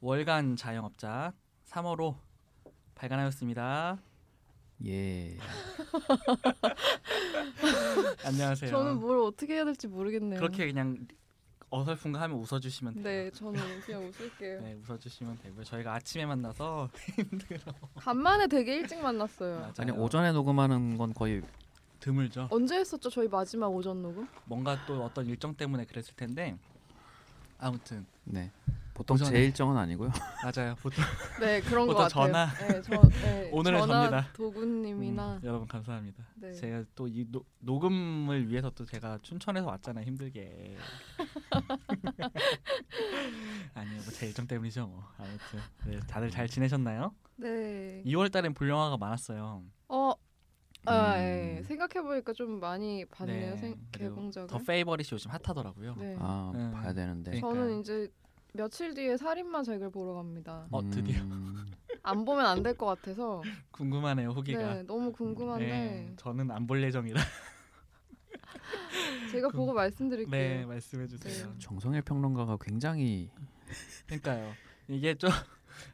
월간 자영업자 3호로 발간하였습니다. 예. 안녕하세요. 저는 뭘 어떻게 해야 될지 모르겠네요. 그렇게 그냥 어설픈가 하면 웃어주시면 돼요. 네, 저는 그냥 웃을게요. 네, 웃어주시면 되고요. 저희가 아침에 만나서 간만에 되게 일찍 만났어요. 맞아요. 아니 오전에 녹음하는 건 거의 드물죠. 언제 했었죠? 저희 마지막 오전 녹음? 뭔가 또 어떤 일정 때문에 그랬을 텐데 아무튼 네. 보통 오전에. 제 일정은 아니고요. 맞아요. 보통 네, 그런 거 보통 같아요. 전화. 네, 저, 네, 오늘은 전화 접니다. 도구님이나 음, 여러분 감사합니다. 네. 제가 또 이 녹음을 위해서 또 제가 춘천에서 왔잖아요 힘들게. 아니요 뭐제 일정 때문이죠 뭐 아무튼 네, 다들 잘 지내셨나요? 네. 2월달엔 볼 영화가 많았어요. 어, 아, 음. 예. 생각해 보니까 좀 많이 봤네요. 네, 생, 그리고 개봉작을. 더 Favourite이 요즘 핫하더라고요. 네. 아 음. 봐야 되는데. 네. 저는 그러니까요. 이제 며칠 뒤에 살인마 잭을 보러 갑니다. 어, 드디어. 음, 안 보면 안 될 것 같아서. 궁금하네요 후기가. 네, 너무 궁금한데 네, 저는 안 볼 예정이라. 제가 궁- 보고 말씀드릴게요. 네 말씀해 주세요. 네. 정성일 평론가가 굉장히 그러니까요. 이게 좀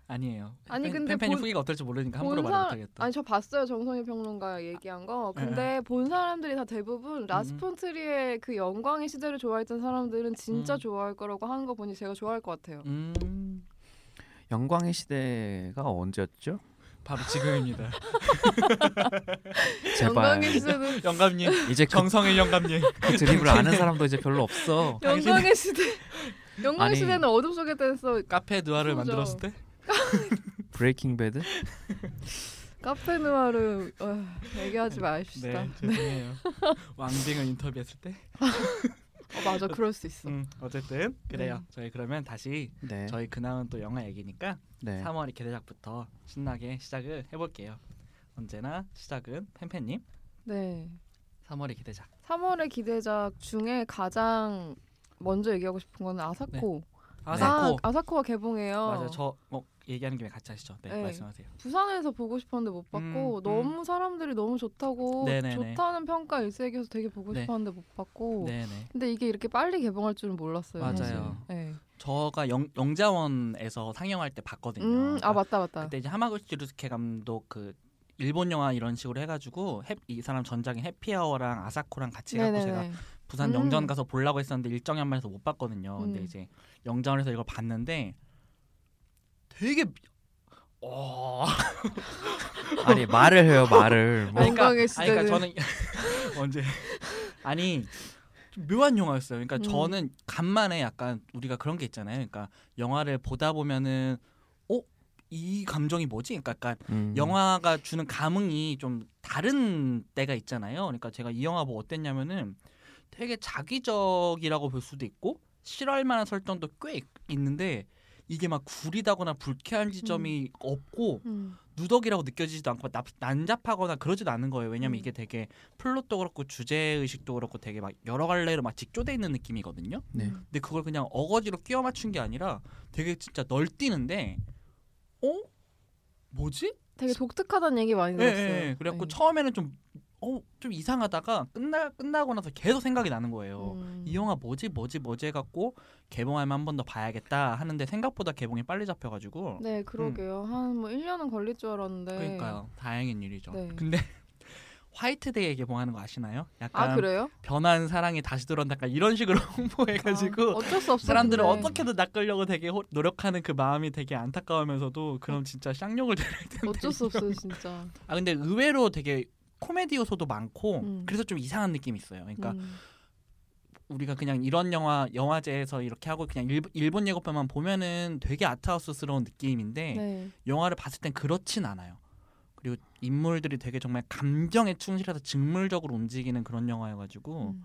아니에요. 아니, 팬- 근데 팬팬이 본- 후기가 어떨지 모르니까 함부로 본말 사- 못하겠다. 아니 저 봤어요 정성일 평론가 얘기한 거. 네. 근데 본 사람들이 다 대부분 라스 폰 트리에 그 영광의 시대를 좋아했던 사람들은 진짜 음. 좋아할 거라고 하는 거 보니 제가 좋아할 것 같아요. 음 영광의 시대가 언제였죠? 바로 지금입니다. 제발. 영광의 시대는 영감님 이제 그, 정성일 영감님. 그 드립을 아는 사람도 이제 별로 없어. 영광의 시대. 영광의 아니. 시대는 어둠 속에 댄서 카페 누아를 그죠. 만들었을 때 브레이킹 배드? 카페 누아르 어, 얘기하지 마십시다. 네 죄송해요. 왕빙을 인터뷰했을 때. 어, 맞아 그럴 수 있어. 음 어쨌든 그래요. 네. 저희 그러면 다시 네. 저희 근황은 또 영화 얘기니까 네. 3월이 개대작부터 신나게 시작을 해볼게요. 언제나 시작은 팬팬님 네. 3월의 기대작. 3월의 기대작 중에 가장 먼저 얘기하고 싶은 거는 아사코. 아사코. 아, 아사코가 개봉해요. 맞아요. 저뭐 얘기하는 김에 같이 하시죠. 네, 네. 말씀하세요. 부산에서 보고 싶었는데 못 봤고 음, 너무 사람들이 너무 좋다고 네네네. 좋다는 평가 일색에서 되게 보고 네. 싶었는데 못 봤고 네네. 근데 이게 이렇게 빨리 개봉할 줄은 몰랐어요. 맞아요. 사실. 네. 저가 영, 영자원에서 상영할 때 봤거든요. 음, 아 맞다 맞다. 그때 이제 하마구치 류스케 감독 그 일본 영화 이런 식으로 해가지고 해, 이 사람 전작인 해피아워랑 아사코랑 같이 해갖고 제가. 부산 음. 영전 가서 보려고 했었는데 일정이 안 맞아서 못 봤거든요. 근데 음. 이제 영전에서 이걸 봤는데 되게 미- 어 아니 말을 해요 말을. 뭐. 아니, 그러니까, 아니, 그러니까. 저는 언제 아니 좀 묘한 영화였어요. 그러니까 음. 저는 간만에 약간 우리가 그런 게 있잖아요. 그러니까 영화를 보다 보면은 어이 감정이 뭐지? 그러니까 약간 음. 영화가 주는 감흥이 좀 다른 때가 있잖아요. 그러니까 제가 이 영화 뭐 어땠냐면은 되게 자기적이라고 볼 수도 있고 싫어할 만한 설정도 꽤 있- 있는데 이게 막 구리다거나 불쾌한 지점이 없고 음. 누덕이라고 느껴지지도 않고 납, 난잡하거나 그러지도 않은 거예요. 왜냐면 음. 이게 되게 플롯도 그렇고 주제 의식도 그렇고 되게 막 여러 갈래로 막 직조돼 있는 느낌이거든요. 네. 음. 근데 그걸 그냥 어거지로 끼워 맞춘 게 아니라 되게 진짜 널뛰는데 어 뭐지? 되게 독특하다는 얘기 많이 예, 들었어요. 예, 예. 그래갖고 네. 처음에는 좀 어, 좀 이상하다가 끝나 끝나고 나서 계속 생각이 나는 거예요. 음. 이 영화 뭐지 뭐지 뭐지 해갖고 개봉하면 한 번 더 봐야겠다 하는데 생각보다 개봉이 빨리 잡혀가지고 네, 그러게요. 한뭐 1년은 걸릴 줄 알았는데. 음. 그러니까요 다행인 일이죠. 네. 근데 화이트데이에 개봉하는 거 아시나요? 약간 아? 변한 사랑이 다시 돌아온다 약간 이런 식으로 홍보해가지고 아, 어쩔 수 없어. 사람들을 근데. 어떻게든 낚으려고 되게 호- 노력하는 그 마음이 되게 안타까우면서도 그럼 진짜 쌍욕을 드려야 되는데 어쩔 수 없어요, 진짜. 아 근데 의외로 되게 코미디 요소도 많고 음. 그래서 좀 이상한 느낌이 있어요. 그러니까 음. 우리가 그냥 이런 영화 영화제에서 이렇게 하고 그냥 일, 일본 예고편만 보면은 되게 아트하우스스러운 느낌인데 네. 영화를 봤을 땐 그렇진 않아요. 그리고 인물들이 되게 정말 감정에 충실해서 직물적으로 움직이는 그런 영화여가지고 음.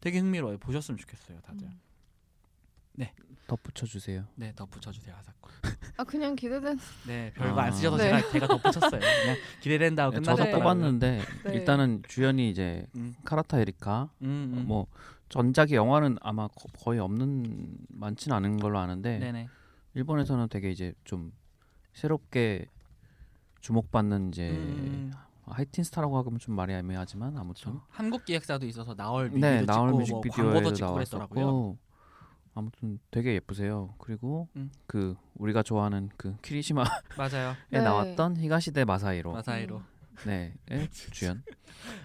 되게 흥미로워요. 보셨으면 좋겠어요, 다들. 음. 덧붙여 주세요. 네, 더 붙여 주세요, 아사코. 아 그냥 기대된. 네, 별거 아. 안 쓰셔서 네. 제가 제가 더 붙였어요. 그냥 기대된다고 네, 끝나죠. 저도 네. 뽑았는데 네. 일단은 주연이 이제 음, 카라타 에리카 음, 음. 뭐 전작의 영화는 아마 거- 거의 없는 많지는 않은 걸로 아는데 네네. 일본에서는 되게 이제 좀 새롭게 주목받는 이제 음, 음. 하이틴 스타라고 하면 좀 말이 애매하지만 아무튼 그렇죠. 한국 기획사도 있어서 나올 뮤직비디오 네 찍고 나올 뭐 뮤직비디오에도 광고도 찍고 그랬더라고요. 아무튼 되게 예쁘세요. 그리고 음. 그 우리가 좋아하는 그 키리시마에 맞아요. 네. 나왔던 히가시대 마사히로 마사이로. 음. 네의 주연.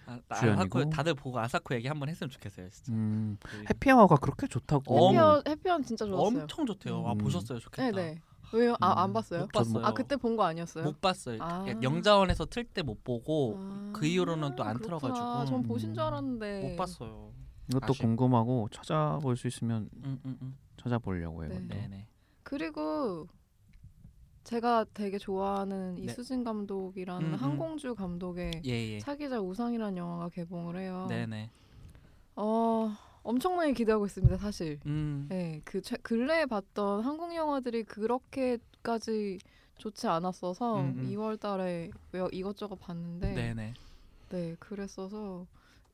아, 나 주연이고. 아사코 다들 보고 아사코 얘기 한번 했으면 좋겠어요. 진짜. 음, 그 해피아워가 그렇게 좋다고. 어머. 해피언 해피언 진짜 좋았어요. 엄청 좋대요. 아 음. 보셨어요? 좋겠다. 네네. 왜요? 아안 음. 봤어요? 못 봤어요. 아 그때 본 거 아니었어요? 못 봤어요. 아. 영자원에서 틀 때 못 보고 아, 그 이후로는 또안 그렇구나. 틀어 가지고. 전 보신 줄 알았는데 못 봤어요. 이것도 아쉽- 궁금하고 찾아볼 수 있으면 음, 음, 음. 찾아보려고요. 네. 이것도. 네네. 그리고 제가 되게 좋아하는 네. 이수진 감독이라는 음, 음. 한공주 감독의 예 예. 차기작 우상이라는 영화가 개봉을 해요. 네네. 어 엄청나게 기대하고 있습니다. 사실. 음. 네, 그 최, 근래에 봤던 한국 영화들이 그렇게까지 좋지 않았어서 음, 음. 2월달에 이것저것 봤는데 네네. 네 그랬어서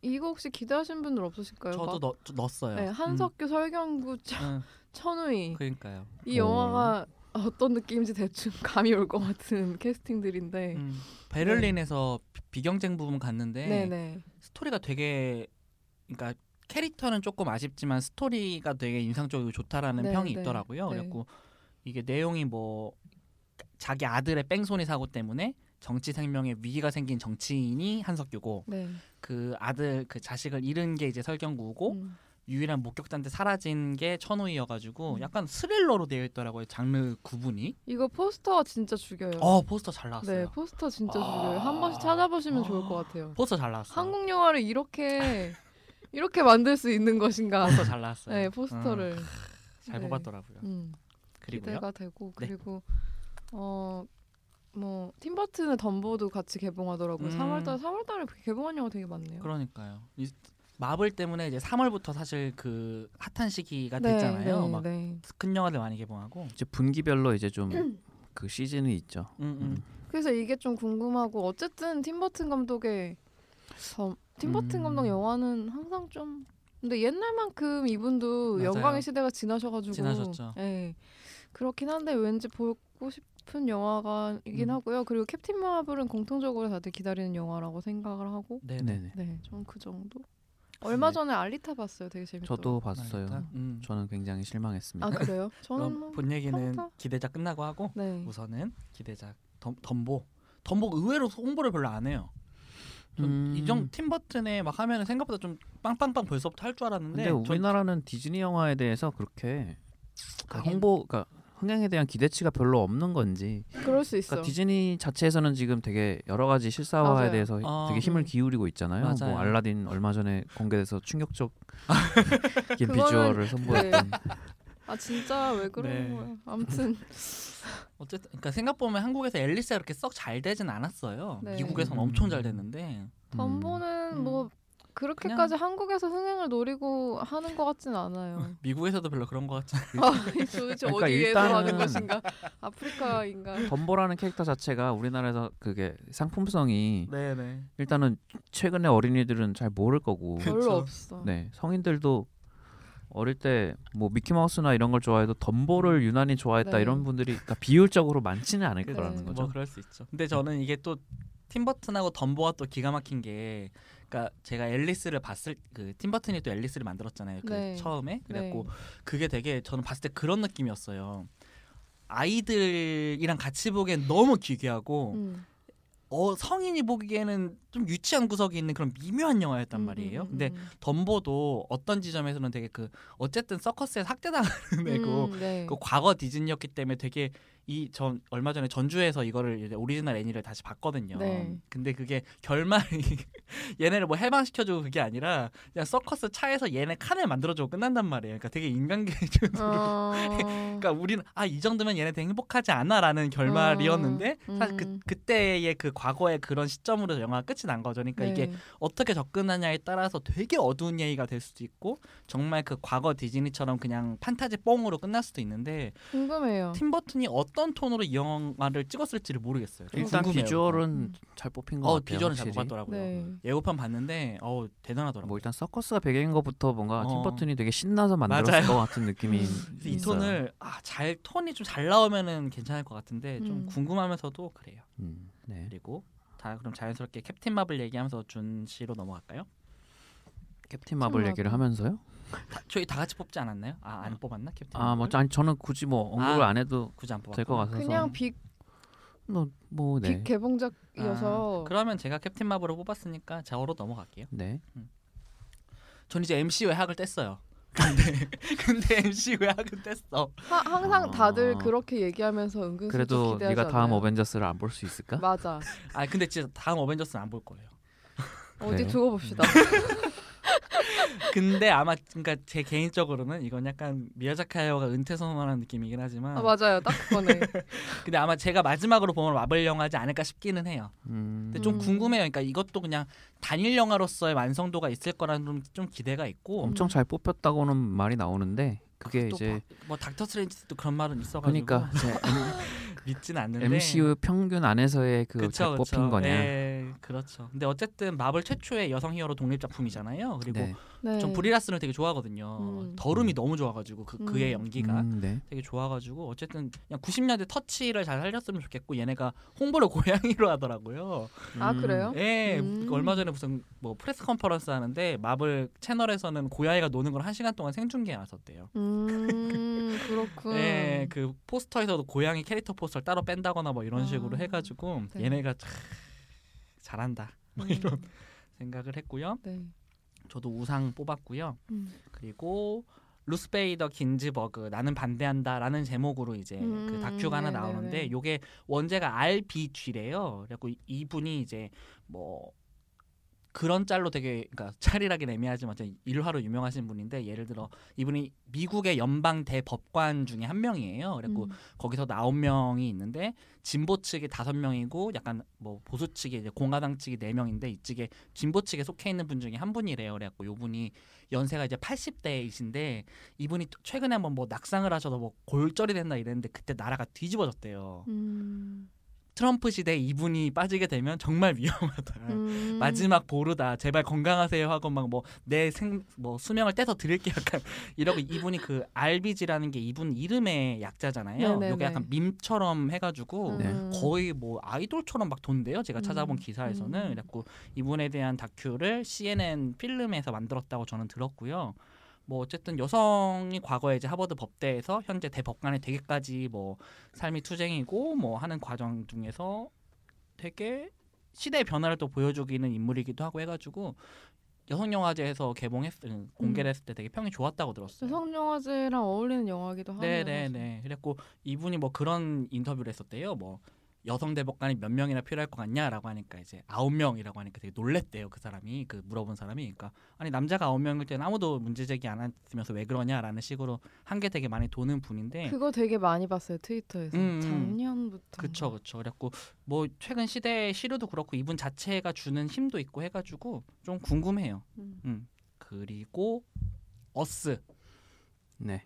이거 혹시 기대하신 분들 없으실까요? 저도 막- 넣, 넣었어요. 네, 한석규, 설경구, 천- 음. 응, 천우희 그러니까요. 이 오. 영화가 어떤 느낌인지 대충 감이 올 것 같은 캐스팅들인데 음. 베를린에서 비- 비경쟁 부분 갔는데 네. 네네 스토리가 되게 그러니까 캐릭터는 조금 아쉽지만 스토리가 되게 인상적이고 좋다라는 네, 평이 네, 있더라고요. 네. 그래갖고 이게 내용이 뭐 자기 아들의 뺑소니 사고 때문에 정치 생명에 위기가 생긴 정치인이 한석규고 네. 그 아들 그 자식을 잃은 게 이제 설경구고 음. 유일한 목격자한테 사라진 게 천우희여가지고 음. 약간 스릴러로 되어 있더라고요 장르 구분이. 이거 포스터가 진짜 죽여요. 어 포스터 잘 나왔어요. 네 포스터 진짜 아. 죽여요. 한 번씩 찾아보시면 아. 좋을 것 같아요. 포스터 잘 나왔어요. 한국 영화를 이렇게 이렇게 만들 수 있는 것인가? 포스터 잘 나왔어요. 네 포스터를 음, 잘 네. 뽑았더라고요. 음, 그리고요. 기대가 되고 네. 그리고 어. 뭐 팀버튼의 덤보도 같이 개봉하더라고요. 음. 3월달 3월달에 개봉한 영화 되게 많네요. 그러니까요. 이 마블 때문에 이제 3월부터 사실 그 핫한 시기가 네, 됐잖아요. 네, 막 네. 큰 영화들 많이 개봉하고. 이제 분기별로 이제 좀 그 시즌이 있죠. 음, 음. 그래서 이게 좀 궁금하고 어쨌든 팀버튼 감독의 점, 팀버튼 음. 감독 영화는 항상 좀 근데 옛날만큼 이분도 맞아요. 영광의 시대가 지나셔가지고 지나셨죠. 예 그렇긴 한데 왠지 보고 싶 은 영화가이긴 음. 하고요. 그리고 캡틴 마블은 공통적으로 다들 기다리는 영화라고 생각을 하고 네, 네. 네네. 네좀그 정도. 얼마 전에 알리타 봤어요. 되게 재밌더라고요. 저도 봤어요. 음. 저는 굉장히 실망했습니다. 아 그래요? 저는 그럼 뭐본 얘기는 평타? 기대작 끝나고 하고 네. 우선은 기대작 덤, 덤보. 덤보 의외로 홍보를 별로 안 해요. 전 음. 이정 팀버튼에 막 하면은 생각보다 좀 빵빵빵 벌써부터 할 줄 알았는데 근데 전- 우리나라는 디즈니 영화에 대해서 그렇게 그. 홍보, 그러니까 흥행에 대한 기대치가 별로 없는 건지. 그럴 수 있어. 그러니까 디즈니 자체에서는 지금 되게 여러 가지 실사화에 맞아요. 대해서 어, 되게 힘을 음. 기울이고 있잖아요. 맞아요. 뭐 알라딘 얼마 전에 공개돼서 충격적 인 그거는- 비주얼을 선보였던. 아 진짜 왜 그러는 네. 거야? 아무튼 어쨌든 그러니까 생각 보면 한국에서 앨리스가 그렇게 썩 잘 되진 않았어요. 네. 미국에서는 음. 엄청 잘 됐는데 덤보는 음. 뭐 그렇게까지 한국에서 흥행을 노리고 하는 것 같진 않아요. 미국에서도 별로 그런 것 같지 아, 도대체 그러니까 어디에서 하는 일단은- 것인가? 아프리카인가? 덤보라는 캐릭터 자체가 우리나라에서 그게 상품성이 네네. 일단은 최근에 어린이들은 잘 모를 거고. 별로 없어. 네 성인들도 어릴 때 뭐 미키마우스나 이런 걸 좋아해도 덤보를 유난히 좋아했다 네. 이런 분들이 그러니까 비율적으로 많지는 않을 네. 거라는 뭐 거죠. 그럴 수 있죠. 근데 저는 이게 또 팀버튼하고 덤보가 또 기가 막힌 게 그러니까 제가 앨리스를 봤을 그 팀버튼이 또 앨리스를 만들었잖아요. 그 네. 처음에 그래갖고 네. 그게 되게 저는 봤을 때 그런 느낌이었어요. 아이들이랑 같이 보기엔 너무 기괴하고 음. 어 성인이 보기에는 좀 유치한 구석이 있는 그런 미묘한 영화였단 음, 말이에요. 음, 근데 음. 덤보도 어떤 지점에서는 되게 그 어쨌든 서커스에서 학대당하는 애고 음, 네. 그 과거 디즈니였기 때문에 되게 이 전 얼마 전에 전주에서 이거를 이제 오리지널 애니를 다시 봤거든요. 네. 근데 그게 결말이 얘네를 뭐 해방시켜주고 그게 아니라 그냥 서커스 차에서 얘네 칸을 만들어주고 끝난단 말이에요. 그러니까 되게 인간 기준으로. 어... 그러니까 우리는 아 이 정도면 얘네 되게 행복하지 않아라는 결말이었는데 음, 사실 그 음. 그때의 그 과거의 그런 시점으로 영화가 끝이 난 거죠. 그러니까 이게 네. 어떻게 접근하냐에 따라서 되게 어두운 얘기가 될 수도 있고 정말 그 과거 디즈니처럼 그냥 판타지 뽕으로 끝날 수도 있는데 궁금해요. 팀 버튼이 어떤 톤으로 이 영화를 찍었을지를 모르겠어요. 일단 궁금해요, 비주얼은 음. 잘 뽑힌 것. 어 같아요. 비주얼은 잘 확실히. 뽑았더라고요. 네. 예고편 봤는데 어우 대단하더라고요. 뭐 일단 서커스가 배경인 것부터 뭔가 어. 팀버튼이 되게 신나서 만들었을 맞아요. 것 같은 느낌이 음. 이 있어요. 톤을 아, 잘 톤이 좀 잘 나오면은 괜찮을 것 같은데 좀 음. 궁금하면서도 그래요. 음, 네. 그리고 다 그럼 자연스럽게 캡틴 마블 얘기하면서 준 씨로 넘어갈까요? 캡틴 마블 마블. 얘기를 하면서요? 다, 저희 다 같이 뽑지 않았나요? 아 안 뽑았나 캡틴? 아, 뭐 아니 저는 굳이 뭐 언급을 아, 안 해도 굳이 안 뽑았. 될것 같아서 그냥 빅, 뭐, 뭐 네. 빅 개봉작이어서 그러면 제가 캡틴 마블을 뽑았으니까 자오로 넘어갈게요. 네. 전 이제 MC 외학을 뗐어요. 근데 근데 MC 외학은 뗐어. 하, 항상 다들 아. 그렇게 얘기하면서 은근슬쩍 그래도 기대하지 네가 다음 않아요? 어벤져스를 안 볼 수 있을까? 맞아. 아 근데 진짜 다음 어벤져스는 안 볼 거예요. 어디 그래? 두고 봅시다. 근데 아마 그러니까 제 개인적으로는 이건 약간 미야자키 하야오가 은퇴 선언하는 느낌이긴 하지만 아, 맞아요. 딱 그거네. 근데 아마 제가 마지막으로 보는 마블 영화지 않을까 싶기는 해요. 음. 근데 좀 음. 궁금해요. 그러니까 이것도 그냥 단일 영화로서의 완성도가 있을 거라는 좀, 좀 기대가 있고 엄청 잘 뽑혔다고는 말이 나오는데 그게 또 이제 뭐, 뭐 닥터 스트레인지도 그런 말은 있어가지고 그러니까 이제 믿지는 않는데 MCU 평균 안에서의 그 잘 뽑힌. 거냐? 예, 그렇죠. 근데 어쨌든 마블 최초의 여성 히어로 독립 작품이잖아요. 그리고 네. 네. 전 브리 라슨을 되게 좋아하거든요. 음. 더 룸이 너무 좋아가지고 그 그의 음. 연기가 음, 네. 되게 좋아가지고 어쨌든 그냥 90년대 터치를 잘 살렸으면 좋겠고 얘네가 홍보를 고양이로 하더라고요. 아 음. 그래요? 예, 음. 그 얼마 전에 무슨 뭐 press conference 하는데 마블 채널에서는 고양이가 노는 걸 한 시간 동안 생중계해 놨었대요. 음 그렇군. 예, 그 포스터에서도 고양이 캐릭터 포스터를 따로 뺀다거나 뭐 이런 아. 식으로 해가지고 네. 얘네가 참 잘한다 뭐 음. 이런 생각을 했고요. 네. 저도 우상 뽑았고요. 음. 그리고 루스베이더 긴즈버그 나는 반대한다라는 제목으로 이제 그 음, 다큐가 하나 네네네. 나오는데 요게 원제가 RBG래요. 그래갖고 이분이 이제 뭐 그런 짤로 되게 그러니까 짤이라긴 애매하지만 일화로 유명하신 분인데 예를 들어 이분이 미국의 연방 대법관 중에 한 명이에요. 그래갖고 음. 거기서 아홉 명이 있는데 진보 측이 다섯 명이고 약간 뭐 보수 측이 이제 공화당 측이 네 명인데 이쪽에 진보 측에 속해 있는 분 중에 한 분이래요. 그래갖고 요 분이 연세가 이제 80대이신데 이분이 또 최근에 한번 뭐 낙상을 하셔서 뭐 골절이 됐나 이랬는데 그때 나라가 뒤집어졌대요. 음. 트럼프 시대에 이분이 빠지게 되면 정말 위험하다. 음. 마지막 보루다. 제발 건강하세요 하고 막 뭐 내생뭐 수명을 떼서 드릴게 약간 이러고 이분이 그 RBG라는 게 이분 이름의 약자잖아요. 네네네. 이게 약간 밈처럼 해가지고 네. 음. 거의 뭐 아이돌처럼 막 돈대요. 제가 찾아본 음. 기사에서는 음. 그래갖고 이분에 대한 다큐를 CNN 필름에서 만들었다고 저는 들었고요. 뭐 어쨌든 여성이 과거에 이제 하버드 법대에서 현재 대법관이 되기까지 뭐 삶이 투쟁이고 뭐 하는 과정 중에서 되게 시대의 변화를 또 보여주기는 인물이기도 하고 해가지고 여성 영화제에서 개봉했 음. 공개를 했을 때 되게 평이 좋았다고 들었어요. 여성 영화제랑 어울리는 영화기도 하네요. 네네네. 그랬고 이분이 뭐 그런 인터뷰를 했었대요. 뭐 여성 대법관이 몇 명이나 필요할 것 같냐라고 하니까 이제 아홉 명이라고 하니까 되게 놀랬대요 그 사람이 그 물어본 사람이 그러니까 아니 남자가 아홉 명일 때는 아무도 문제 제기 안 했으면서 왜 그러냐라는 식으로 한 게 되게 많이 도는 분인데 그거 되게 많이 봤어요 트위터에서 음, 음. 작년부터. 그쵸 그쵸 그랬고 뭐 최근 시대의 시류도 그렇고 이분 자체가 주는 힘도 있고 해가지고 좀 궁금해요. 음. 음 그리고 어스 네.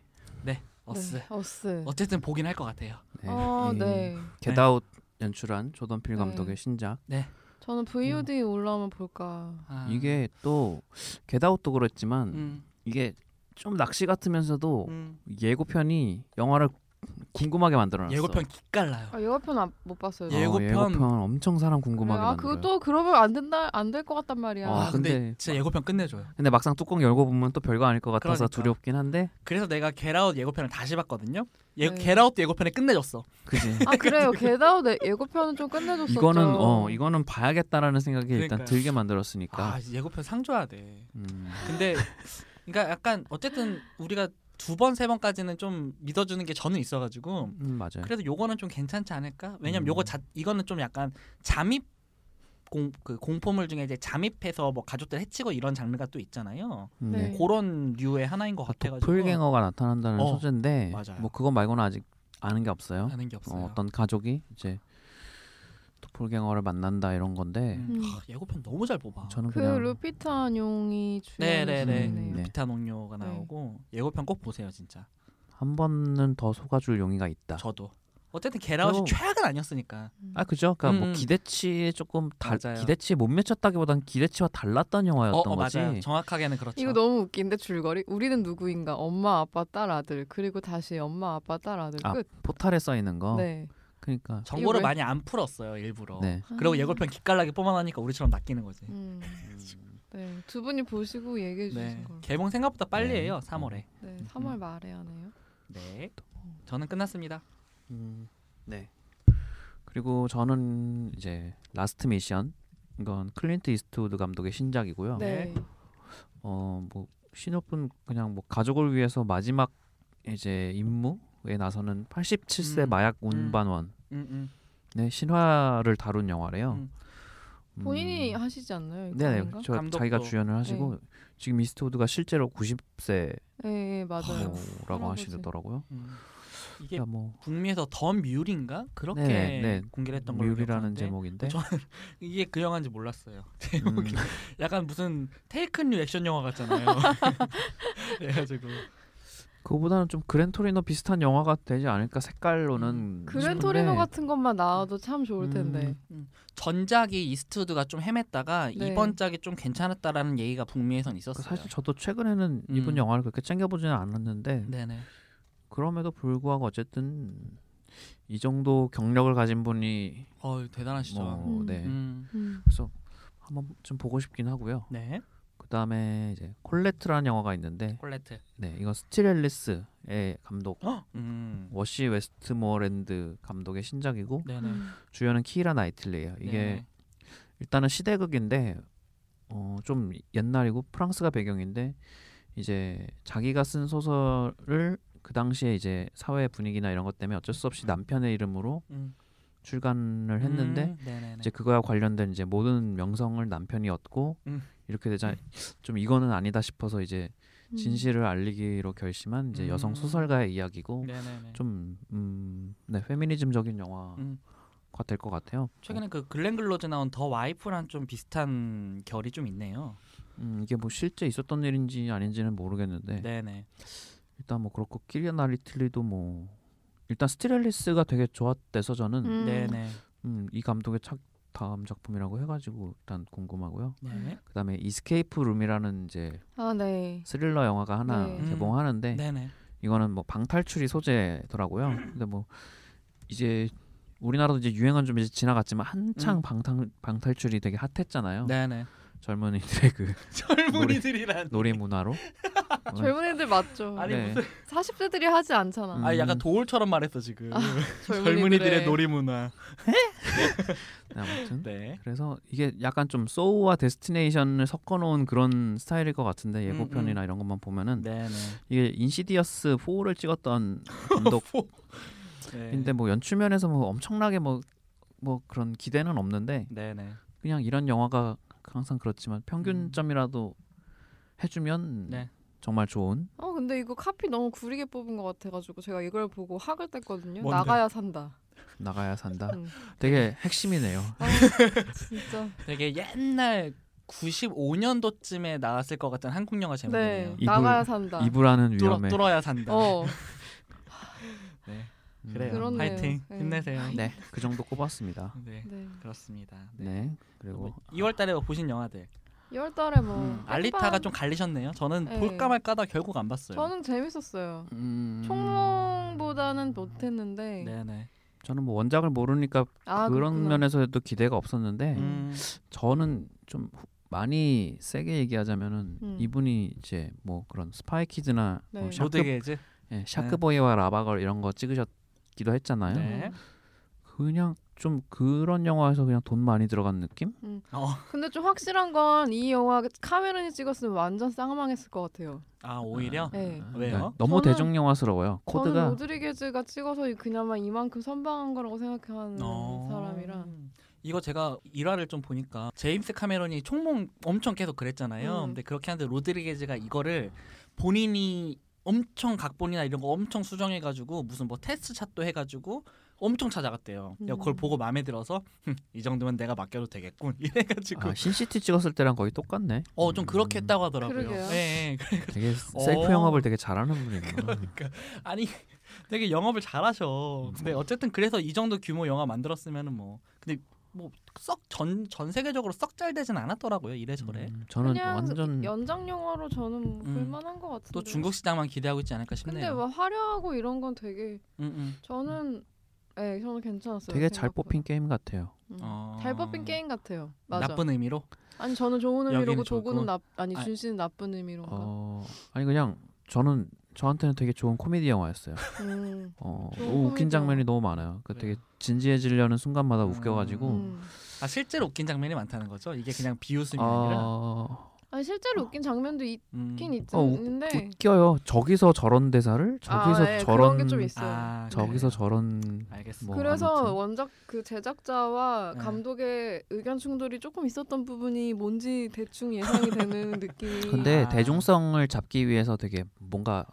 어스 네, 어스. 어쨌든 보긴 할 것 같아요. 네. 어, 이 네. 겟아웃 연출한 조던필 네. 감독의 신작. 저는 VOD 올라오면 볼까. 아, 이게 또 겟아웃도 그랬지만 음, 이게 좀 낚시 같으면서도 음. 예고편이 영화를 궁금하게 만들어놨어. 예고편 기깔나요. 아, 예고편 안- 못 봤어요. 어, 저. 예고편. 예고편 엄청 사람 궁금하게 아, 만들어. 그것도 그러면 안 된다, 안 될 것 같단 말이야. 아, 아, 근데, 근데 진짜 예고편 끝내줘요. 근데 막상 뚜껑 열고 보면 또 별거 아닐 것 같아서 그러니까. 두렵긴 한데 그래서 내가 겟아웃 예고편을 다시 봤거든요. 예, 네. 겟아웃도 예고편에 끝내줬어. 그지. 아 그래요. 게다우 예고편은 좀 끝내줬었죠. 이거는 어 이거는 봐야겠다라는 생각이 일단 그러니까요. 들게 만들었으니까. 아 예고편 상 줘야 돼. 음. 근데 그러니까 약간 어쨌든 우리가 두 번 세 번까지는 좀 믿어주는 게 저는 있어가지고 음, 맞아요. 그래도 요거는 좀 괜찮지 않을까? 왜냐면 음. 요거 자 이거는 좀 약간 잠입 공 그 공포물 중에 이제 잠입해서 뭐 가족들 해치고 이런 장르가 또 있잖아요. 음, 네. 네. 그런 류의 하나인 것 같아가지고 도플갱어가 나타난다는 어, 소재인데 맞아요. 뭐 그건 말고는 아직 아는 게 없어요. 하는 게 없어요. 어, 어떤 가족이 이제 도플갱어를 만난다 이런 건데 음, 음. 하, 예고편 너무 잘 뽑아. 저는 그 그냥 루피타 용이 네네네. 주연이네요. 네. 비타 농료가 네. 나오고 예고편 꼭 보세요 진짜. 한 번은 더 속아줄 용의가 있다. 저도 어쨌든 또- 최악은 아니었으니까. 아 그죠? 그러니까 음. 뭐 기대치에 조금 달 맞아요. 기대치에 못 미쳤다기보단 기대치와 달랐던 영화였던 어, 어 거지. 맞아요. 정확하게는 그렇죠. 이거 너무 웃긴데 줄거리. 우리는 누구인가? 엄마, 아빠, 딸, 아들. 그리고 다시 엄마, 아빠, 딸, 아들. 아, 끝. 포탈에 써 있는 거. 네. 그러니까 정보를 많이 안 풀었어요 일부러. 네. 그리고 아. 예고편 기깔나게 뽑아놓으니까 우리처럼 낚이는 거지. 음. 네, 두 분이 보시고 얘기해 주신 네. 걸. 개봉 생각보다 빨리 네. 해요. 3월에. 네, 3월 말에 하네요. 네. 저는 끝났습니다. 음, 네. 그리고 저는 이제 라스트 미션 이건 클린트 이스트우드 감독의 신작이고요. 네. 어뭐 신호분 그냥 뭐 가족을 위해서 마지막 이제 임무에 나서는 87세 음. 마약 운반원 의 음, 음. 실화를 다룬 영화래요. 음. 음, 본인이 하시지 않나요? 네, 아닌가? 저 감독도. 자기가 주연을 하시고 지금 이스트우드가 실제로 90세라고 네, 네, 맞아요. 할아버지. 하시더라고요. 음. 이게 그러니까 뭐 북미에서 더 뮤린가 그렇게 네, 네. 공개를 했던 걸로 뮤리라는 제목인데 저- 이게 그 영화인지 몰랐어요. 음, 제목이 약간 무슨 테이큰 류 액션 영화 같잖아요. 그래가지고 그거보다는 좀 그랜토리노 비슷한 영화가 되지 않을까 색깔로는 그랜토리노 싶은데 같은 것만 나와도 참 좋을 텐데. 전작이 이스트우드가 좀 헤맸다가 네. 이번 작이 좀 괜찮았다라는 얘기가 북미에선 그 있었어요. 사실 저도 최근에는 음. 이분 영화를 그렇게 챙겨보지는 않았는데 네네. 그럼에도 불구하고 어쨌든 이 정도 경력을 가진 분이 어 대단하시죠. 뭐, 음. 네 음. 음. 그래서 한번 좀 보고 싶긴 하고요. 네. 그 다음에 이제 콜레트라는 영화가 있는데 콜레트. 네 이건 스틸 앨리스의 감독 음. 워시 웨스트모랜드 감독의 신작이고 네네. 음. 주연은 키이라 나이틀리예요. 이게 네. 일단은 시대극인데 어, 좀 옛날이고 프랑스가 배경인데 이제 자기가 쓴 소설을 그 당시에 이제 사회 분위기나 이런 것 때문에 어쩔 수 없이 남편의 이름으로 음. 출간을 했는데 음. 이제 그거와 관련된 이제 모든 명성을 남편이 얻고 음. 이렇게 되자 좀 이거는 아니다 싶어서 이제 음. 진실을 알리기로 결심한 이제 여성 음. 소설가의 이야기고 네네네. 좀 음, 네, 페미니즘적인 영화가 음. 될것 같아요. 최근에 그 글렌 클로즈 나온 더 와이프랑 좀 비슷한 결이 좀 있네요. 음, 이게 뭐 실제 있었던 일인지 아닌지는 모르겠는데 네네. 일단 뭐 그렇고 키이라 나이틀리도 뭐 일단 스틸 앨리스가 되게 좋았대서 저는 음. 네네. 음, 이 감독의 차, 다음 작품이라고 해가지고 일단 궁금하고요. 네. 그다음에 이스케이프 룸이라는 이제 아, 네. 스릴러 영화가 하나 네. 음. 개봉하는데 네네. 이거는 뭐 방탈출이 소재더라고요. 근데 뭐 이제 우리나라도 이제 유행은 좀 이제 지나갔지만 한창 음. 방탈 방탈출이 되게 핫했잖아요. 네네. 젊은이들의 그 젊은이들이란. 놀이 문화로. 어, 젊은이들 맞죠. 아니 네. 무슨 40대들이 하지 않잖아. 음. 아 약간 도울처럼 말했어 지금. 젊은이들의- 젊은이들의 놀이 문화. 네, 아무튼 네. 그래서 이게 약간 좀 소우와 데스티네이션을 섞어놓은 그런 스타일일 것 같은데 음, 예고편이나 이런 것만 보면은 네네. 이게 인시디어스 4를 찍었던 감독인데 네. 뭐 연출면에서 뭐 엄청나게 뭐뭐 그런 기대는 없는데 네네. 그냥 이런 영화가 항상 그렇지만 평균점이라도 해주면 네. 정말 좋은 어 근데 이거 카피 너무 구리게 뽑은 것 같아가지고 제가 이걸 보고 학을 뗐거든요. 뭔데? 나가야 산다. 나가야 산다. 음. 되게 핵심이네요. 아, 진짜. 되게 옛날 95년도쯤에 나왔을 것 같은 한국 영화 네. 제목이네요. 이불- 나가야 산다. 이불하는 위험에. 뚫어야 산다. 어. 음, 그래요. 그렇네요. 파이팅 네. 힘내세요. 네, 그 정도 꼽았습니다. 네. 네. 그렇습니다. 네. 네, 그리고 2월달에 보신 영화들. 2월달에 뭐 음, 알리타가 좀 갈리셨네요. 저는 네. 볼까 말까다 결국 안 봤어요. 저는 재밌었어요. 음, 총몽보다는 못했는데. 네네. 저는 뭐 원작을 모르니까 아, 그런 그렇구나. 면에서도 기대가 없었는데 음, 저는 좀 후- 많이 세게 얘기하자면은 음. 이분이 이제 뭐 그런 스파이 키즈나 네. 뭐 샤크. 예, 샤크보이와 라바걸 이런 거 찍으셨 기도 했잖아요. 네. 그냥 좀 그런 영화에서 그냥 돈 많이 들어간 느낌? 어. 근데 좀 확실한 건 이 영화 카메론이 찍었으면 완전 쌍망했을 것 같아요. 아 오히려. 네. 아, 왜요? 그러니까 너무 저는- 대중 영화스러워요. 저는 코드가 로드리게즈가 찍어서 그나마 이만큼 선방한 거라고 생각하는 어. 사람이라. 이거 제가 일화를 좀 보니까 제임스 카메론이 총몽 엄청 계속 그랬잖아요. 음. 근데 그렇게 하는데 로드리게즈가 이거를 본인이 엄청 각본이나 이런 거 엄청 수정해가지고 무슨 뭐 test shot도 해가지고 엄청 찾아갔대요. 야, 그걸 음. 보고 마음에 들어서 흠, 이 정도면 내가 맡겨도 되겠군 이래가지고 아, 신시티 찍었을 때랑 거의 똑같네. 어 좀 그렇게 음, 했다고 하더라고요. 예, 예. 되게 어. 셀프 영업을 되게 잘하는 분이구나. 그러니까 아니 되게 영업을 잘하셔. 음. 근데 어쨌든 그래서 이 정도 규모 영화 만들었으면은 뭐 근데 뭐썩전전 세계적으로 썩 잘 되진 않았더라고요 이래저래. 음, 저는 그냥 완전 연장 영화로 저는 음. 볼만한 것 같은데. 또 중국 시장만 기대하고 있지 않을까 근데 싶네요. 뭐 화려하고 이런 건 되게 음, 음. 저는 네, 저는 괜찮았어요. 되게 잘 생각보다. 뽑힌 게임 같아요. 음. 어. 잘 뽑힌 게임 같아요. 맞아. 나쁜 의미로. 아니 저는 좋은 의미로고. 조구는 나 아니 아. 준 씨는 나쁜 의미로인가. 어 아니 그냥 저는 저한테는 되게 좋은 코미디 영화였어요. 음. 어 좋은 너무 웃긴 코미디 장면이. 너무 많아요. 그 되게 그래요. 진지해지려는 순간마다 음. 웃겨가지고 음. 아 실제로 웃긴 장면이 많다는 거죠. 이게 그냥 비웃음이 아니라. 어, 아니 실제로 웃긴 장면도 음. 있긴 있, 어, 우- 있는데 웃겨요. 저기서 저런 대사를 저기서 아, 예, 저런 그런 게 좀 있어요. 아, 저기서 그래요. 저런 알겠습니다. 뭐 그래서 아무튼. 원작 그 제작자와 네. 감독의 의견 충돌이 조금 있었던 부분이 뭔지 대충 예상이 되는 느낌이 근데 아. 대중성을 잡기 위해서 되게 뭔가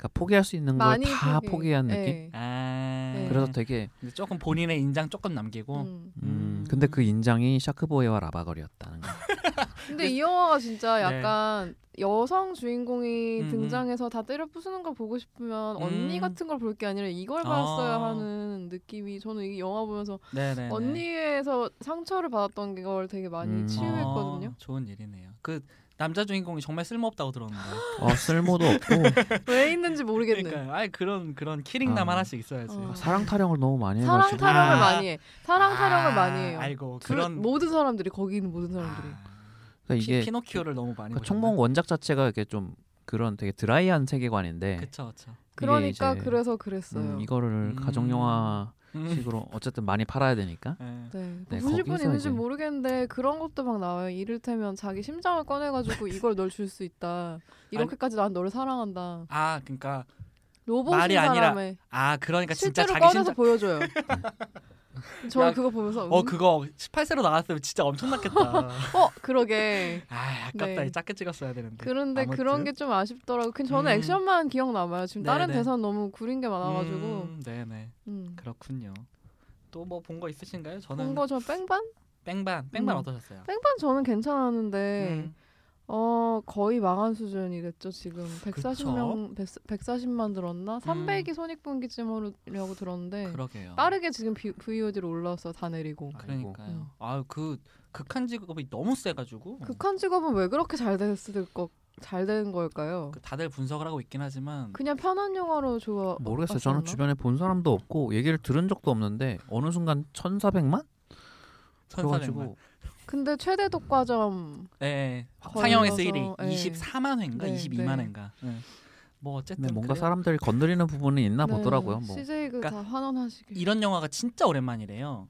그러니까 포기할 수 있는 걸 다 포기. 포기한 느낌. 예. 아. 네. 그래서 되게 조금 본인의 인장 조금 남기고. 음. 음 근데 그 인장이 샤크보이와 라바걸이었다는 거. 근데 이 영화가 진짜 네. 약간 여성 주인공이 음, 음. 등장해서 다 때려 부수는 걸 보고 싶으면 언니 음. 같은 걸 볼 게 아니라 이걸 아. 봤어야 하는 느낌이 저는 이 영화 보면서 네네. 언니에서 상처를 받았던 걸 되게 많이 음. 치유했거든요. 어, 좋은 일이네요. 그 남자 주인공이 정말 쓸모없다고 들었는데. 어 쓸모도 없고 왜 있는지 모르겠네. 그러니까 아예 그런 그런 키링남 아. 하나씩 있어야지. 어. 사랑 타령을 너무 많이 사랑 해가지고 타령을 아. 많이 해. 사랑 타령을 아, 많이 해요. 아이고 둘- 그런 모든 사람들이 거기 있는 모든 사람들이. 아, 그러니까 이게 피, 피노키오를 너무 많이 그 보셨네. 총몽 원작 자체가 이렇게 좀 그런 되게 드라이한 세계관인데 그쵸 그쵸. 그러니까 이제, 그래서 그랬어요. 음, 이거를 음. 가정 영화 음. 식으로 어쨌든 많이 팔아야 되니까 네. 네, 네, 분 거기서 있는지 이제- 모르겠는데 그런 것도 막 나와요. 이를테면 자기 심장을 꺼내가지고 이걸 널 줄 수 있다. 이렇게까지 난 너를 사랑한다. 아 그러니까 로봇인 말이 아니라 사람의 아 그러니까 진짜 실제로 자기 꺼내서 심장 보여줘요. 저는 야, 그거 보면서 어 음, 그거 18세로 나왔으면 진짜 엄청났겠다. 어 그러게. 아 아깝다 네. 작게 찍었어야 되는데. 그런데 아무튼. 그런 게 좀 아쉽더라고. 그 저는 음. 액션만 기억 남아요. 지금 다른 네네. 대사는 너무 구린 게 많아가지고. 음, 네네 음. 그렇군요. 또 뭐 본 거 있으신가요? 저는 본거 저 뺑반? 뺑반 뺑반 음. 어떠셨어요? 뺑반 저는 괜찮았는데 음. 어 거의 망한 수준이 됐죠 지금 그쵸? 140명 140만 들었나 300이 손익분기점이라고 들었는데 그러게요. 빠르게 지금 비, VOD로 올라왔어 다 내리고 그러니까요. 음. 아그 극한 직업이 너무 세가지고 극한 직업은 왜 그렇게 잘 됐을 거잘 된 걸까요? 그 다들 분석을 하고 있긴 하지만 그냥 편한 영화로 좋아 모르겠어요. 맞지 저는? 주변에 본 사람도 없고 얘기를 들은 적도 없는데 어느 순간 1,400만? 1,400만. 그래가지고 근데 최대 독과점 네 걸려서, 상영했을 일이 예. 24만 회인가 네, 22만 네. 회인가. 네. 뭐 어쨌든 뭔가 그래요. 사람들이 건드리는 부분이 있나 네, 보더라고요. 뭐. CJ 그다 그러니까 환원하시길 이런 영화가 진짜 오랜만이래요.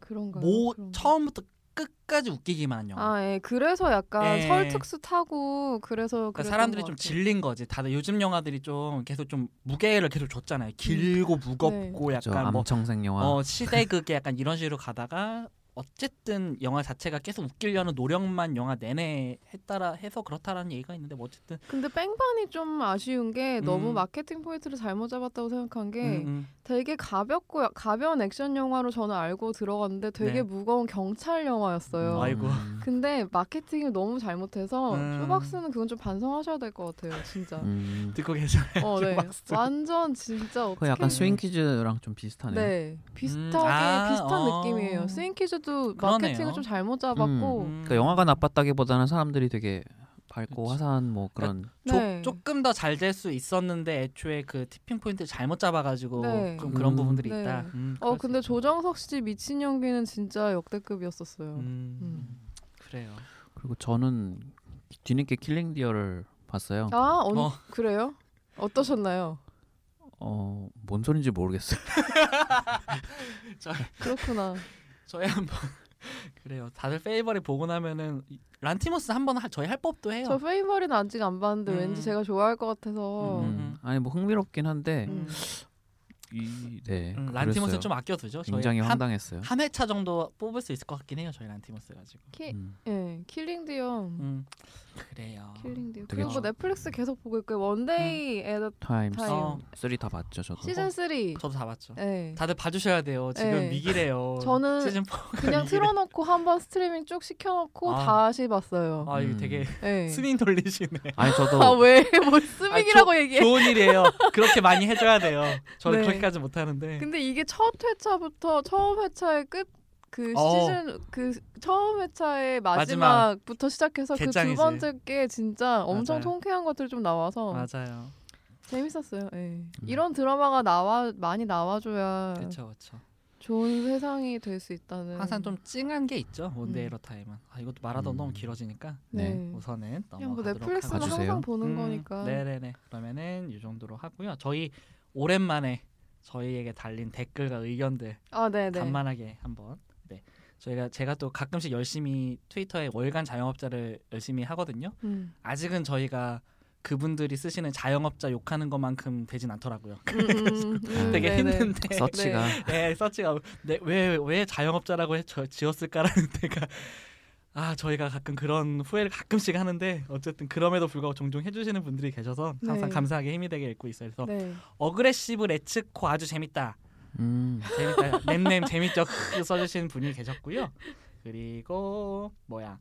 그런가요? 뭐 그런가? 처음부터 끝까지 웃기기만 한 영화. 아, 예. 그래서 약간 예. 설특수 타고 그래서 그러니까 사람들이 것 좀. 질린 거지. 다들 요즘 영화들이 좀 계속 좀 무게를 계속 줬잖아요. 길고 무겁고 저 약간 뭐 암청생 영화. 어, 시대극에 약간 이런 식으로 가다가 어쨌든 영화 자체가 계속 웃기려는 노력만 영화 내내 했다라 해서 그렇다라는 얘기가 있는데 뭐 어쨌든 근데 뺑반이 좀 아쉬운 게 너무 음. 마케팅 포인트를 잘못 잡았다고 생각한 게 음, 음. 되게 가볍고 가벼운 액션 영화로 저는 알고 들어갔는데 되게 네. 무거운 경찰 영화였어요. 아이고. 음. 근데 마케팅을 너무 잘못해서 음. 쇼박스는 그건 좀 반성하셔야 될 것 같아요, 진짜. 음. 듣고 계셔요. 어, 네. 완전 진짜 그 어떻게 약간 스윙 퀴즈랑 좀 비슷하네. 네 비슷하게 아, 비슷한 어. 느낌이에요. 스윙키즈도 그러네요. 마케팅을 좀 잘못 잡았고 음. 그러니까 영화가 나빴다기보다는 사람들이 되게 밝고 그치. 화사한 뭐 그런 조, 네. 조 금 더 잘 될 수 있었는데 애초에 그 티핑 포인트를 잘못 잡아가지고 네. 좀 그런 음. 부분들이 네. 있다. 음, 어 근데. 조정석 씨 미친 연기는 진짜 역대급이었었어요. 음, 음. 그래요. 그리고 저는 뒤늦게 킬링 디어를 봤어요. 아 언, 어. 그래요? 어떠셨나요? 어, 뭔 소린지 모르겠어요. 그렇구나. 저희 한번 그래요. 다들 페이버리 보고 나면은 이- 란티모스 한번 할- 저희 할 법도 해요. 저 페이버리는 아직 안 봤는데 음. 왠지 제가 좋아할 것 같아서. 음. 음. 아니 뭐 흥미롭긴 한데 음. 이 네. 음. 란티모스 좀 아껴 두죠. 저희 굉장히 한, 황당했어요. 한 회차 정도 뽑을 수 있을 것 같긴 해요. 저희 란티모스 가지고. 키, 음. 예, Killing Deer. 음, 그래요. Killing Deer. 되게 그리고 뭐 저- 넷플릭스 계속 보고 있고요. One Day at a Time Time. 어, 3다 봤죠, 저도. 시즌 3. 저도 다 봤죠. 예. 다들 봐 주셔야 돼요. 지금 네. 위기래요. 저는 시즌 4. 그냥 틀어 놓고 한번 스트리밍 쭉 시켜 놓고 아. 다시 봤어요. 아 이거 음. 되게 예. 스밍 돌리시네. 아니 저도 아 왜? 뭘 스밍이라고 얘기해? 좋은 일이에요. 그렇게 많이 해 줘야 돼요. 저는 네. 그렇게까지 못하는데. 근데 이게 첫 회차부터 처음 회차의 끝 그 어. 시즌 그 처음 회차의 마지막. 마지막부터 시작해서 그 두. 번째 게 진짜 엄청 맞아요. 통쾌한 것들이 좀 나와서 맞아요. 재밌었어요. 예. 음. 이런 드라마가 나와 많이 나와줘야 그렇죠, 그렇죠. 좋은 세상이 될 수 있다는. 항상 좀 찡한 게 있죠. 음. 원데이러 타임은. 아 이것도 말하다 음. 너무 길어지니까 네. 네. 우선은 뭐 넘어가도록 넷플릭스는 하고요. 봐주세요. 항상 보는 음, 거니까. 네네네. 그러면은 이 정도로 하고요. 저희 오랜만에 저희에게 달린 댓글과 의견들 아, 네, 네. 간만에 한번. 네. 저희가 제가 또 가끔씩 열심히 트위터에 월간 자영업자를 열심히 하거든요. 음. 아직은 저희가 그분들이 쓰시는 자영업자 욕하는 것만큼 되진 않더라고요. 음, 음, 음, 되게 네네. 힘든데. 서치가 네, 서치가 왜왜 자영업자라고 해, 저, 지었을까라는 데가 아 저희가 가끔 그런 후회를 가끔씩 하는데 어쨌든 그럼에도 불구하고 종종 해주시는 분들이 계셔서 항상 네. 감사하게 힘이 되게 읽고 있어요. 그래서 네. Aggressive 레츠코 아주 재밌다. 음, 재밌다. nemnem 재밌죠. 써주신 분이 계셨고요. 그리고 뭐야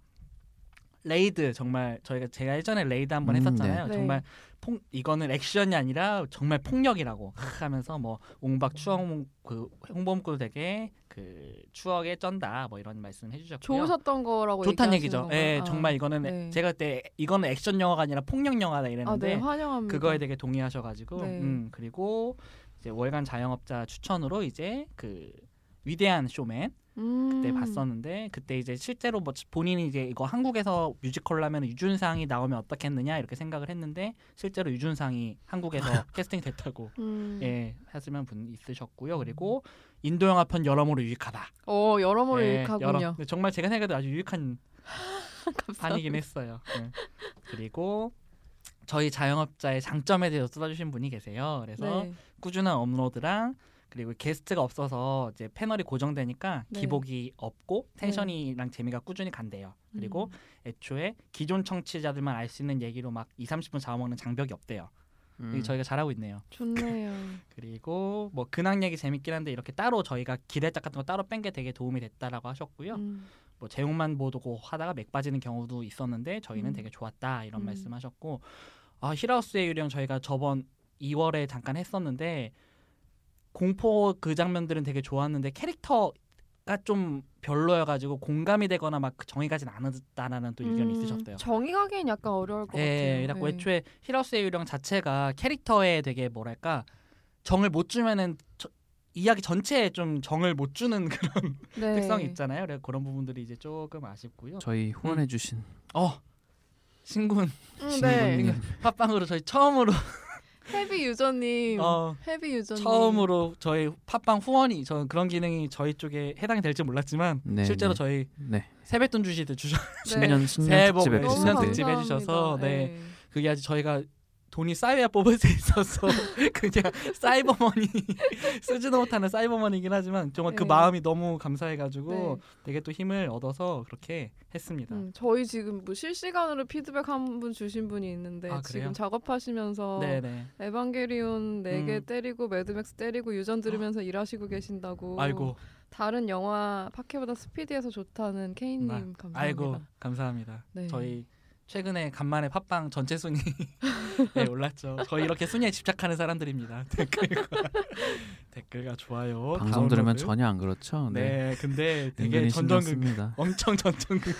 레이드 정말 저희가 제가 예전에 레이드 한번 음, 했었잖아요. 네. 정말 폭 이거는 액션이 아니라 정말 폭력이라고 하면서 뭐 옹박 추억 그 홍범구 되게 그 추억에 쩐다 뭐 이런 말씀 해주셨고요. 좋으셨던 거라고 좋다는 얘기죠. 건가요? 예, 아, 정말 이거는 네. 제가 그때 이거는 액션 영화가 아니라 폭력 영화다 아, 이랬는데 네, 환영합니다. 그거에 되게 동의하셔가지고 네. 음 그리고 이제 월간 자영업자 추천으로 이제 그 위대한 쇼맨 음. 그때 봤었는데 그때 이제 실제로 뭐 본인이 이제 이거 한국에서 뮤지컬로 하면 유준상이 나오면 어떻겠느냐 이렇게 생각을 했는데 실제로 유준상이 한국에서 캐스팅 됐다고 음. 예 하시면 분 있으셨고요 그리고 인도 영화 편 여러모로 유익하다 어, 여러모로 예, 유익하군요. 여러- 정말 제가 생각해도 아주 유익한 반이긴 했어요 예. 그리고 저희 자영업자의 장점에 대해서 써주신 분이 계세요 그래서 네. 꾸준한 업로드랑 그리고 게스트가 없어서 이제 패널이 고정되니까 네. 기복이 없고 텐션이랑 재미가 꾸준히 간대요. 그리고 음. 애초에 기존 청취자들만 알 수 있는 얘기로 막 2, 30분 잡아먹는 장벽이 없대요. 음. 저희가 잘하고 있네요. 좋네요. 그리고 뭐 근황 얘기 재밌긴 한데 이렇게 따로 저희가 기대작 같은 거 따로 뺀 게 되게 도움이 됐다라고 하셨고요. 음. 뭐 제목만 보고 하다가 맥 빠지는 경우도 있었는데 저희는 음. 되게 좋았다 이런 음. 말씀하셨고 아 히라우스의 유령 저희가 저번 2월에 잠깐 했었는데 공포 그 장면들은 되게 좋았는데 캐릭터가 좀 별로여가지고 공감이 되거나 막 정이 가진 않았다라는 또 의견이 음, 있으셨대요. 정의 가기엔 약간 어려울 것 같아요. 예, 그래갖고 네. 애초에 히라우스의 유령 자체가 캐릭터에 되게 뭐랄까 정을 못 주면은 저- 이야기 전체에 좀 정을 못 주는 그런 네. 특성이 있잖아요. 그래서 그런 부분들이 이제 조금 아쉽고요. 저희 후원해주신 어 신군 음, 신군님 네. 팟빵으로 저희 처음으로 헤비 유저님. 어, 헤비 유저님. 처음으로 저희 팟빵 후원이 저는 그런 기능이 저희 쪽에 해당이 될지 몰랐지만 네, 실제로 네. 저희 네 세뱃돈 주시듯 주셔 신년 새해 신년 복 특집 네, 너무 신년 에피소드 특집 감사합니다. 해주셔서, 네. 네. 그게 아직 저희가 돈이 쌓여야 뽑을 수 있어서 그냥 사이버머니 쓰지도 못하는 사이버머니긴 하지만 정말 그 네. 마음이 너무 감사해가지고 네. 되게 또 힘을 얻어서 그렇게 했습니다. 음, 저희 지금 뭐 실시간으로 피드백 한 분 주신 분이 있는데 아? 지금 작업하시면서 네네. 에반게리온 4개 음. 때리고 매드맥스 때리고 유전 들으면서 일하시고 계신다고. 아이고 다른 영화 팟캐보다 스피디해서 좋다는 케이님 아, 감사합니다. 아이고 감사합니다. 네. 저희 최근에 간만에 팟빵 전체 순위 에 올랐죠. 저희 이렇게 순위에 집착하는 사람들입니다. 댓글과 댓글과 좋아요. 방송 들으면 다운로드. 전혀 안 그렇죠. 네, 근데 되게 씁니다. 엄청 전전긍긍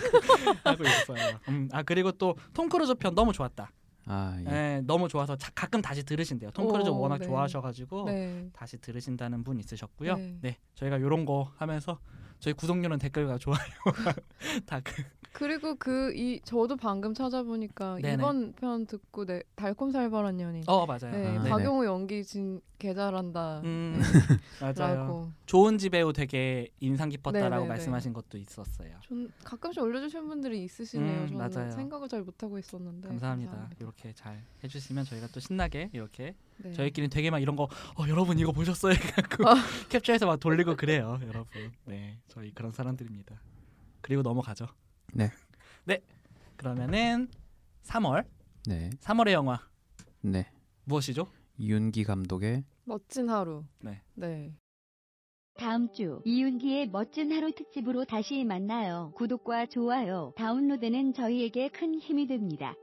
하고 있어요. 음, 아 그리고 또 톰 크루즈 편 너무 좋았다. 아 예. 네, 너무 좋아서 자, 가끔 다시 들으신대요. 톰 크루즈 오, 워낙 네. 좋아하셔가지고 네. 다시 들으신다는 분 있으셨고요. 네. 네, 저희가 요런 거 하면서 저희 구독료는 댓글과 좋아요 다 그 그리고 그 이 저도 방금 찾아보니까 네네. 이번 편 듣고 네, 달콤살벌한 연인. 어 맞아요. 네, 아. 박용우 연기 진 개잘한다. 음, 네, 맞아요. 라고. 좋은 지 배우 되게 인상 깊었다라고 네네네. 말씀하신 것도 있었어요. 전 가끔씩 올려주시는 분들이 있으시네요. 음, 저는 맞아요. 생각을 잘 못하고 있었는데. 감사합니다. 이렇게 잘 해주시면 저희가 또 신나게 이렇게 네. 저희끼리 되게 막 이런 거 어, 여러분 이거 보셨어요? 해갖고 아. 캡처해서 막 돌리고 그래요, 여러분. 네, 저희 그런 사람들입니다. 그리고 넘어가죠. 네. 네. 그러면은 3월, 네. 3월의 영화 네. 무엇이죠? 이윤기 감독의 멋진 하루. 네. 네. 다음 주 이윤기의 멋진 하루 특집으로 다시 만나요. 구독과 좋아요, 다운로드는 저희에게 큰 힘이 됩니다.